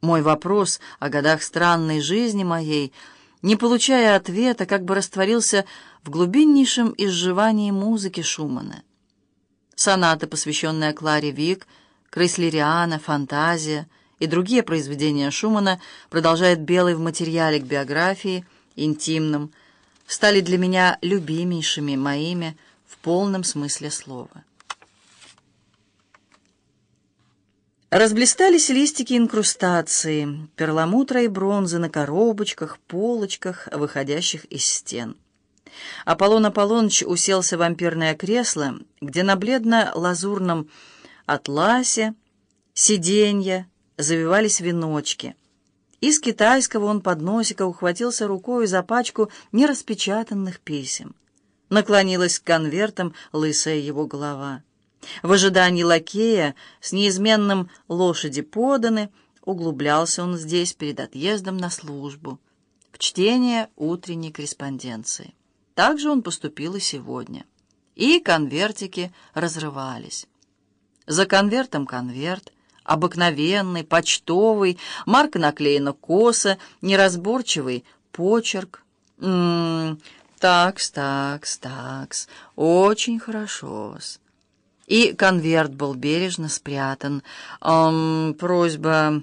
Мой вопрос о годах странной жизни моей, не получая ответа, как бы растворился в глубиннейшем изживании музыки Шумана. Сонаты, посвященные Кларе Вик, Крейслериана, Фантазия и другие произведения Шумана продолжает белый в материале к биографии, интимным, стали для меня любимейшими моими в полном смысле слова. Разблистались листики инкрустации, перламутра и бронзы на коробочках, полочках, выходящих из стен. Аполлон Аполлоныч уселся в ампирное кресло, где на бледно-лазурном атласе сиденья завивались веночки. Из китайского он подносика ухватился рукой за пачку нераспечатанных писем. Наклонилась к конвертам лысая его голова. В ожидании лакея с неизменным лошади поданы, углублялся он здесь перед отъездом на службу, в чтение утренней корреспонденции. Так же он поступил и сегодня. И конвертики разрывались. За конвертом конверт, обыкновенный, почтовый, марка наклеена косо, неразборчивый почерк. М-м, такс, такс, такс, очень хорошо-с и конверт был бережно спрятан. Эм, просьба,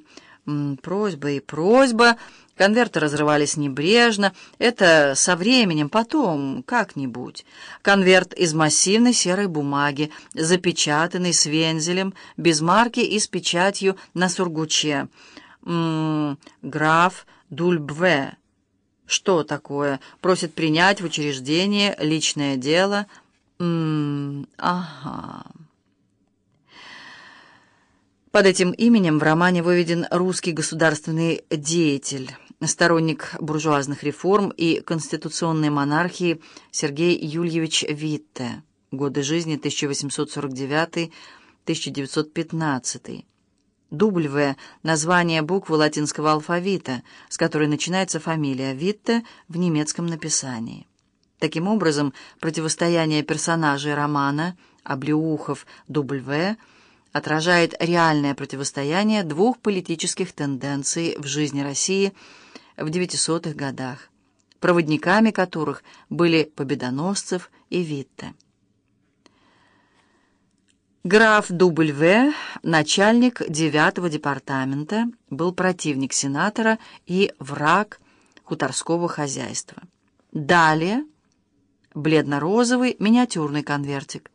просьба и просьба. Конверты разрывались небрежно. Это со временем, потом, как-нибудь. Конверт из массивной серой бумаги, запечатанный с вензелем, без марки и с печатью на сургуче. М -м, граф Дульбве. Что такое? Просит принять в учреждение личное дело – М ага. Под этим именем в романе выведен русский государственный деятель, сторонник буржуазных реформ и конституционной монархии Сергей Юльевич Витте. Годы жизни 1849-1915. W – название буквы латинского алфавита, с которой начинается фамилия Витте в немецком написании. Таким образом, противостояние персонажей романа Облеухов W отражает реальное противостояние двух политических тенденций в жизни России в 900-х годах, проводниками которых были Победоносцев и Витте. Граф W, начальник 9 департамента, был противник сенатора и враг хуторского хозяйства. Далее бледно-розовый миниатюрный конвертик.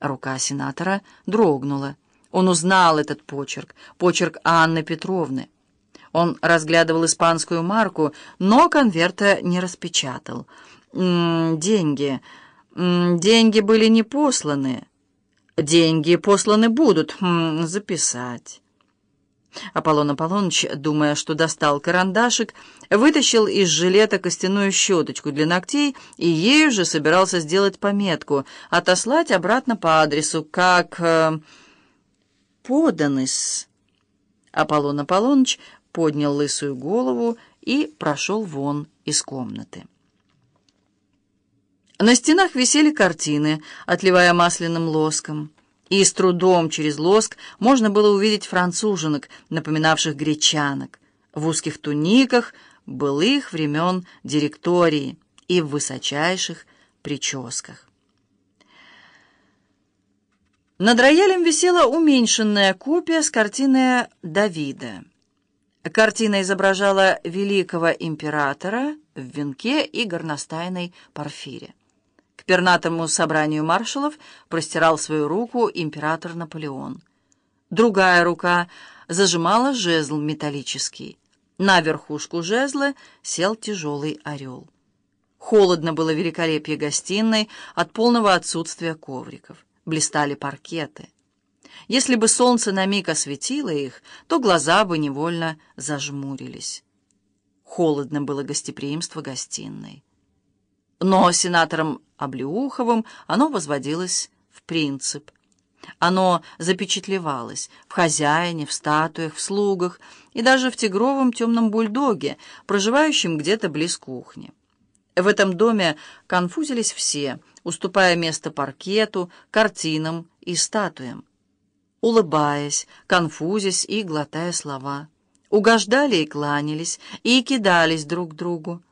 Рука сенатора дрогнула. Он узнал этот почерк, почерк Анны Петровны. Он разглядывал испанскую марку, но конверта не распечатал. М -м, деньги. М -м, деньги были не посланы. Деньги посланы будут. М -м, записать. Аполлон Аполлоныч, думая, что достал карандашик, вытащил из жилета костяную щеточку для ногтей и ею же собирался сделать пометку, отослать обратно по адресу, как э, «поданыс». Аполлон Аполлоныч поднял лысую голову и прошел вон из комнаты. На стенах висели картины, отливая масляным лоском и с трудом через лоск можно было увидеть француженок, напоминавших гречанок, в узких туниках былых времен директории и в высочайших прическах. Над роялем висела уменьшенная копия с картины Давида. Картина изображала великого императора в венке и горностайной парфире пернатому собранию маршалов простирал свою руку император Наполеон. Другая рука зажимала жезл металлический. На верхушку жезла сел тяжелый орел. Холодно было великолепие гостиной от полного отсутствия ковриков. Блистали паркеты. Если бы солнце на миг осветило их, то глаза бы невольно зажмурились. Холодно было гостеприимство гостиной. Но сенатором Облеуховым оно возводилось в принцип. Оно запечатлевалось в хозяине, в статуях, в слугах и даже в тигровом темном бульдоге, проживающем где-то близ кухни. В этом доме конфузились все, уступая место паркету, картинам и статуям. Улыбаясь, конфузясь и глотая слова. угождали и кланялись, и кидались друг другу.